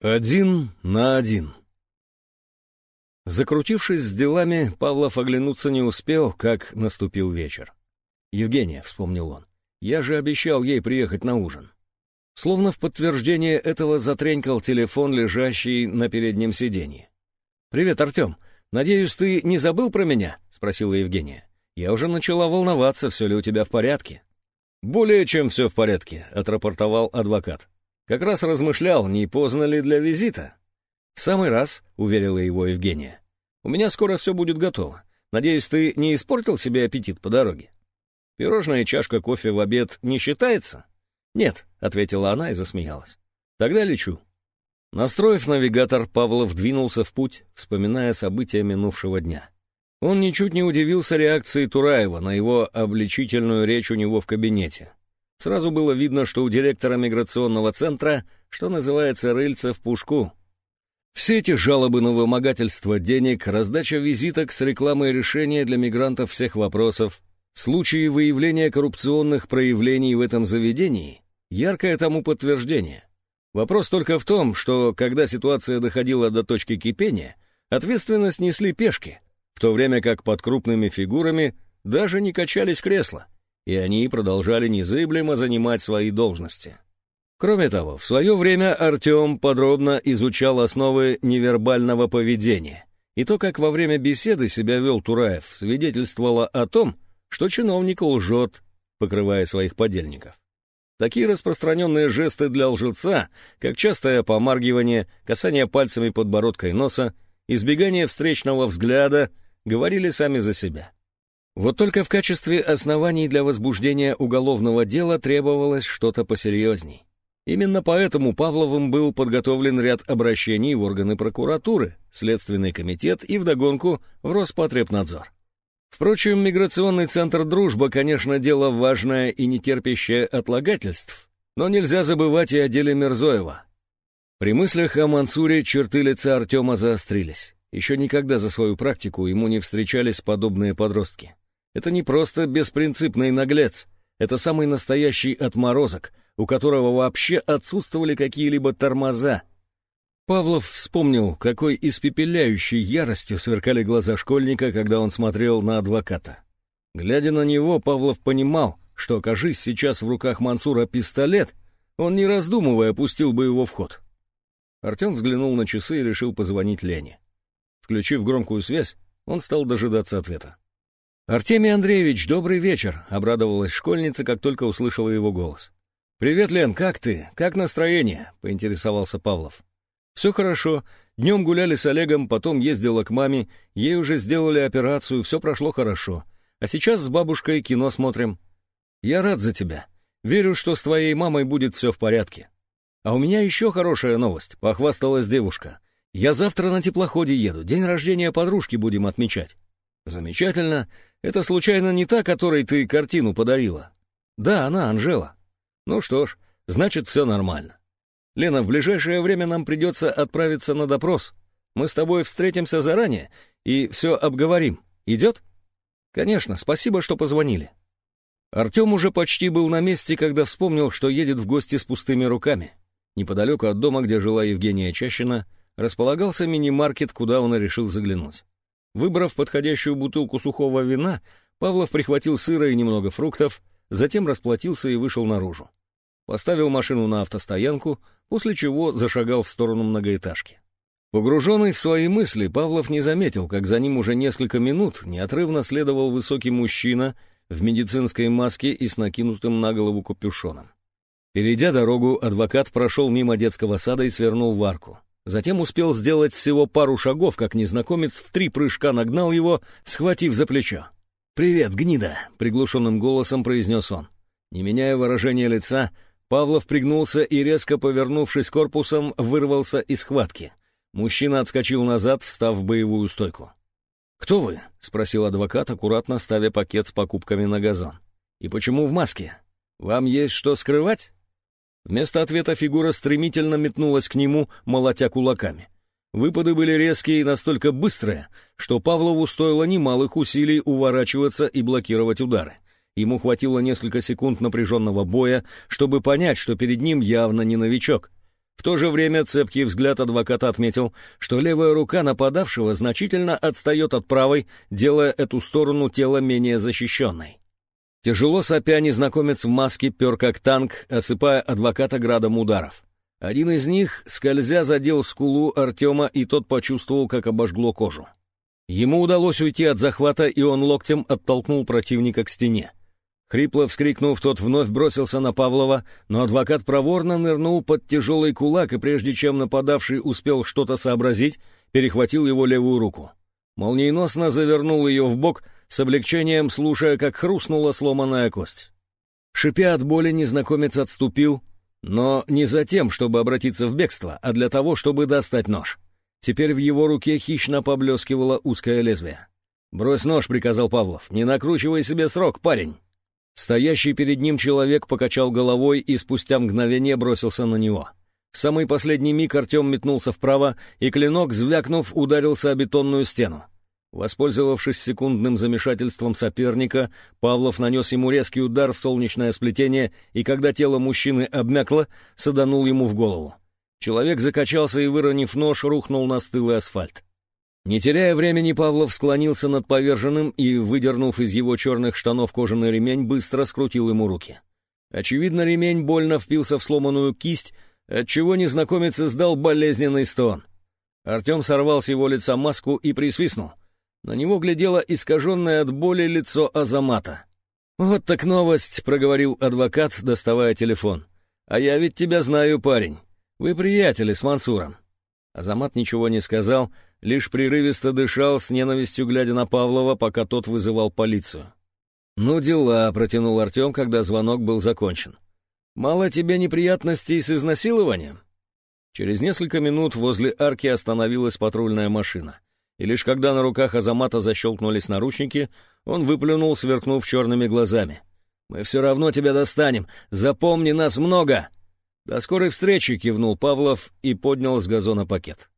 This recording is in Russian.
Один на один. Закрутившись с делами, Павлов оглянуться не успел, как наступил вечер. «Евгения», — вспомнил он, — «я же обещал ей приехать на ужин». Словно в подтверждение этого затренькал телефон, лежащий на переднем сиденье. «Привет, Артем. Надеюсь, ты не забыл про меня?» — спросила Евгения. «Я уже начала волноваться, все ли у тебя в порядке». «Более чем все в порядке», — отрапортовал адвокат. Как раз размышлял, не поздно ли для визита. «В самый раз», — уверила его Евгения. «У меня скоро все будет готово. Надеюсь, ты не испортил себе аппетит по дороге?» «Пирожная и чашка кофе в обед не считается?» «Нет», — ответила она и засмеялась. «Тогда лечу». Настроив навигатор, Павлов двинулся в путь, вспоминая события минувшего дня. Он ничуть не удивился реакции Тураева на его обличительную речь у него в кабинете. Сразу было видно, что у директора миграционного центра, что называется, рыльца в пушку. Все эти жалобы на вымогательство денег, раздача визиток с рекламой решения для мигрантов всех вопросов, случаи выявления коррупционных проявлений в этом заведении — яркое тому подтверждение. Вопрос только в том, что, когда ситуация доходила до точки кипения, ответственность несли пешки, в то время как под крупными фигурами даже не качались кресла — и они продолжали незыблемо занимать свои должности. Кроме того, в свое время Артем подробно изучал основы невербального поведения, и то, как во время беседы себя вел Тураев, свидетельствовало о том, что чиновник лжет, покрывая своих подельников. Такие распространенные жесты для лжеца, как частое помаргивание, касание пальцами подбородка и носа, избегание встречного взгляда, говорили сами за себя. Вот только в качестве оснований для возбуждения уголовного дела требовалось что-то посерьезней. Именно поэтому Павловым был подготовлен ряд обращений в органы прокуратуры, Следственный комитет и вдогонку в Роспотребнадзор. Впрочем, миграционный центр «Дружба», конечно, дело важное и не терпящее отлагательств, но нельзя забывать и о деле Мирзоева. При мыслях о Мансуре черты лица Артема заострились. Еще никогда за свою практику ему не встречались подобные подростки. Это не просто беспринципный наглец, это самый настоящий отморозок, у которого вообще отсутствовали какие-либо тормоза. Павлов вспомнил, какой испепеляющей яростью сверкали глаза школьника, когда он смотрел на адвоката. Глядя на него, Павлов понимал, что, окажись сейчас в руках Мансура пистолет, он, не раздумывая, опустил бы его в ход. Артем взглянул на часы и решил позвонить Лене. Включив громкую связь, он стал дожидаться ответа. «Артемий Андреевич, добрый вечер!» — обрадовалась школьница, как только услышала его голос. «Привет, Лен, как ты? Как настроение?» — поинтересовался Павлов. «Все хорошо. Днем гуляли с Олегом, потом ездила к маме, ей уже сделали операцию, все прошло хорошо. А сейчас с бабушкой кино смотрим. Я рад за тебя. Верю, что с твоей мамой будет все в порядке. А у меня еще хорошая новость», — похвасталась девушка. «Я завтра на теплоходе еду, день рождения подружки будем отмечать». «Замечательно. Это случайно не та, которой ты картину подарила?» «Да, она, Анжела». «Ну что ж, значит, все нормально. Лена, в ближайшее время нам придется отправиться на допрос. Мы с тобой встретимся заранее и все обговорим. Идет?» «Конечно, спасибо, что позвонили». Артем уже почти был на месте, когда вспомнил, что едет в гости с пустыми руками. Неподалеку от дома, где жила Евгения Чащина, располагался мини-маркет, куда он и решил заглянуть. Выбрав подходящую бутылку сухого вина, Павлов прихватил сыра и немного фруктов, затем расплатился и вышел наружу. Поставил машину на автостоянку, после чего зашагал в сторону многоэтажки. Погруженный в свои мысли, Павлов не заметил, как за ним уже несколько минут неотрывно следовал высокий мужчина в медицинской маске и с накинутым на голову капюшоном. Перейдя дорогу, адвокат прошел мимо детского сада и свернул в арку. Затем успел сделать всего пару шагов, как незнакомец в три прыжка нагнал его, схватив за плечо. «Привет, гнида!» — приглушенным голосом произнес он. Не меняя выражения лица, Павлов пригнулся и, резко повернувшись корпусом, вырвался из схватки. Мужчина отскочил назад, встав в боевую стойку. «Кто вы?» — спросил адвокат, аккуратно ставя пакет с покупками на газон. «И почему в маске? Вам есть что скрывать?» Вместо ответа фигура стремительно метнулась к нему, молотя кулаками. Выпады были резкие и настолько быстрые, что Павлову стоило немалых усилий уворачиваться и блокировать удары. Ему хватило несколько секунд напряженного боя, чтобы понять, что перед ним явно не новичок. В то же время цепкий взгляд адвоката отметил, что левая рука нападавшего значительно отстает от правой, делая эту сторону тела менее защищенной. Тяжело сопя, незнакомец в маске пер как танк, осыпая адвоката градом ударов. Один из них, скользя, задел скулу Артема, и тот почувствовал, как обожгло кожу. Ему удалось уйти от захвата, и он локтем оттолкнул противника к стене. Хрипло вскрикнув, тот вновь бросился на Павлова, но адвокат проворно нырнул под тяжелый кулак, и прежде чем нападавший успел что-то сообразить, перехватил его левую руку. Молниеносно завернул ее в бок, с облегчением слушая, как хрустнула сломанная кость. Шипя от боли, незнакомец отступил, но не за тем, чтобы обратиться в бегство, а для того, чтобы достать нож. Теперь в его руке хищно поблескивало узкое лезвие. «Брось нож», — приказал Павлов, — «не накручивай себе срок, парень». Стоящий перед ним человек покачал головой и спустя мгновение бросился на него. В самый последний миг Артем метнулся вправо, и клинок, звякнув, ударился о бетонную стену. Воспользовавшись секундным замешательством соперника, Павлов нанес ему резкий удар в солнечное сплетение, и когда тело мужчины обмякло, саданул ему в голову. Человек закачался и, выронив нож, рухнул на стылый асфальт. Не теряя времени, Павлов склонился над поверженным и, выдернув из его черных штанов кожаный ремень, быстро скрутил ему руки. Очевидно, ремень больно впился в сломанную кисть, отчего незнакомец издал болезненный стон. Артем сорвал с его лица маску и присвистнул. На него глядело искаженное от боли лицо Азамата. «Вот так новость», — проговорил адвокат, доставая телефон. «А я ведь тебя знаю, парень. Вы приятели с Мансуром». Азамат ничего не сказал, — лишь прерывисто дышал, с ненавистью глядя на Павлова, пока тот вызывал полицию. «Ну дела», — протянул Артем, когда звонок был закончен. «Мало тебе неприятностей с изнасилованием?» Через несколько минут возле арки остановилась патрульная машина, и лишь когда на руках Азамата защелкнулись наручники, он выплюнул, сверкнув черными глазами. «Мы все равно тебя достанем! Запомни, нас много!» «До скорой встречи!» — кивнул Павлов и поднял с газона пакет.